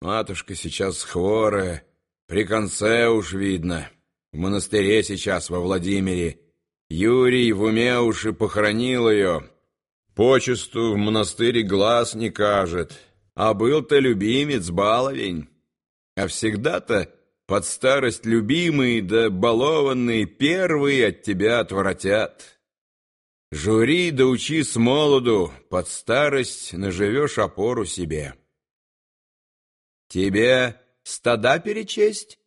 Матушка сейчас хворая, при конце уж видно. В монастыре сейчас во Владимире. Юрий в уме уж и похоронил ее. Почесту в монастыре глаз не кажет. А был-то любимец, баловень. А всегда-то под старость любимый да балованный первые от тебя отворотят. Жури да учи с молоду, под старость наживешь опору себе. Тебе стада перечесть?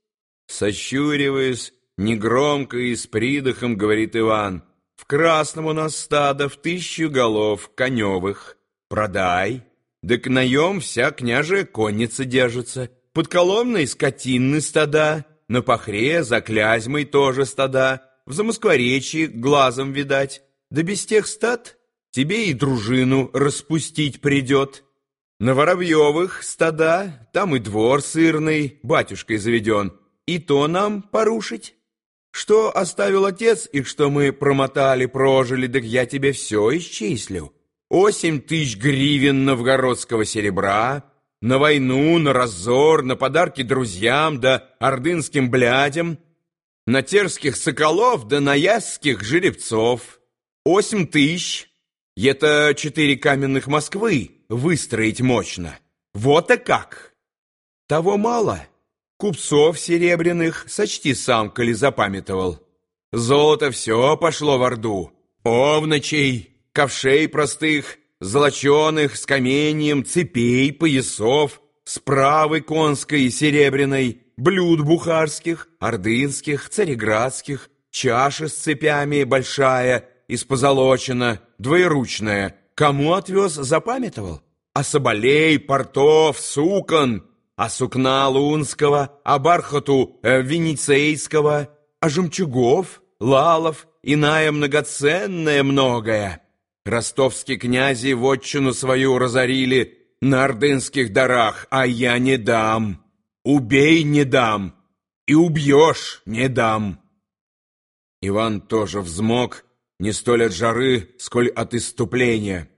Сощуриваясь, негромко и с придыхом говорит Иван. В красном у нас стадо в тысячу голов коневых. Продай. Да к наем вся княжая конница держится. Под Коломной скотинны стада, на Пахре за Клязьмой тоже стада, в Замоскворечье глазом видать. Да без тех стад тебе и дружину распустить придет. На Воробьевых стада, там и двор сырный, батюшкой заведен, и то нам порушить. Что оставил отец, и что мы промотали, прожили, так я тебе все исчислю. Осемь тысяч гривен новгородского серебра, на войну, на разор, на подарки друзьям да ордынским блядям, на терских соколов да на ясских жеребцов. Осемь тысяч — это четыре каменных Москвы выстроить мощно. Вот и как! Того мало. Купцов серебряных сочти сам, коли запамятовал. Золото все пошло в Орду. Овночей, ковшей простых, золоченых, с каменьем, цепей, поясов, справы конской и серебряной, блюд бухарских, ордынских, цареградских, чаши с цепями большая — из позолочена, двоеручная. Кому отвез, запамятовал? А соболей, портов, сукон, а сукна лунского, а бархату э, венецейского, а жемчугов, лалов, иная многоценная многое. Ростовские князи вотчину свою разорили на ордынских дарах, а я не дам. Убей не дам, и убьешь не дам. Иван тоже взмок, не столь от жары, сколь от иступления.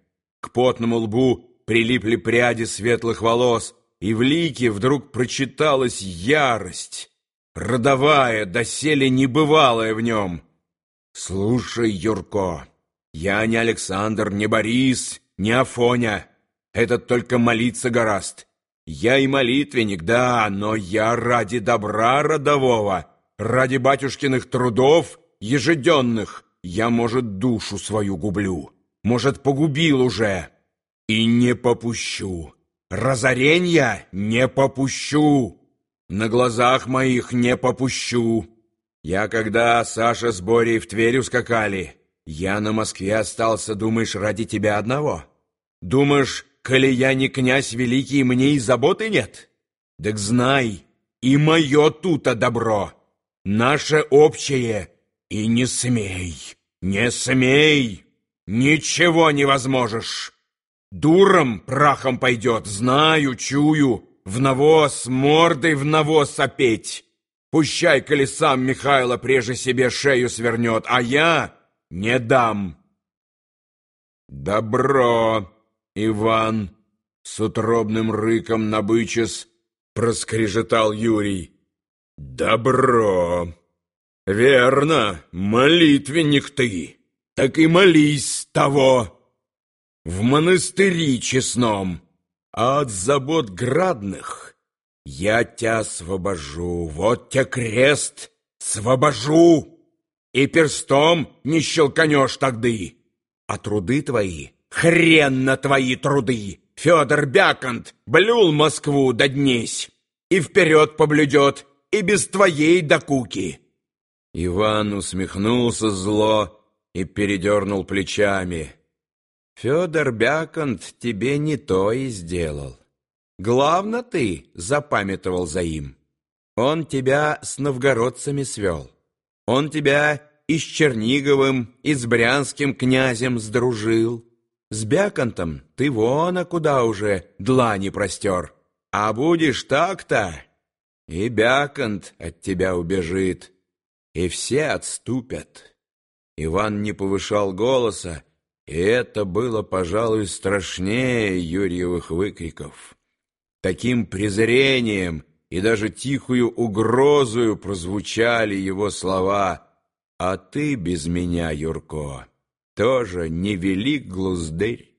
К потному лбу прилипли пряди светлых волос, и в лике вдруг прочиталась ярость, родовая, доселе небывалая в нем. «Слушай, Юрко, я не Александр, не Борис, не Афоня. Этот только молиться гораст. Я и молитвенник, да, но я ради добра родового, ради батюшкиных трудов ежеденных» Я, может, душу свою гублю, может, погубил уже. И не попущу. Разоренья не попущу. На глазах моих не попущу. Я, когда Саша с Борей в Тверь ускакали, я на Москве остался, думаешь, ради тебя одного? Думаешь, коли я не князь великий, мне и заботы нет? Так знай, и мое туто добро, наше общее — и не смей, не смей, ничего не возможешь. Дуром прахом пойдет, знаю, чую, в навоз, мордой в навоз опеть. Пущай колесам Михайло прежде себе шею свернет, а я не дам. Добро, Иван, с утробным рыком набычес, проскрежетал Юрий. Добро. «Верно, молитвенник ты, так и молись того. В монастыре честном, а от забот градных я тебя освобожу, вот тебя крест, освобожу, и перстом не щелканешь тогды, а труды твои, хрен на твои труды, Федор Бяконт блюл Москву до днесь, и вперед поблюдет, и без твоей докуки». Иван усмехнулся зло и передернул плечами. «Федор Бяконт тебе не то и сделал. Главно ты запамятовал за им. Он тебя с новгородцами свел. Он тебя и с Черниговым, и с Брянским князем сдружил. С Бяконтом ты вон, а куда уже длани простер. А будешь так-то, и Бяконт от тебя убежит» и все отступят. Иван не повышал голоса, и это было, пожалуй, страшнее Юрьевых выкриков. Таким презрением и даже тихую угрозою прозвучали его слова «А ты без меня, Юрко, тоже невелик глуздырь».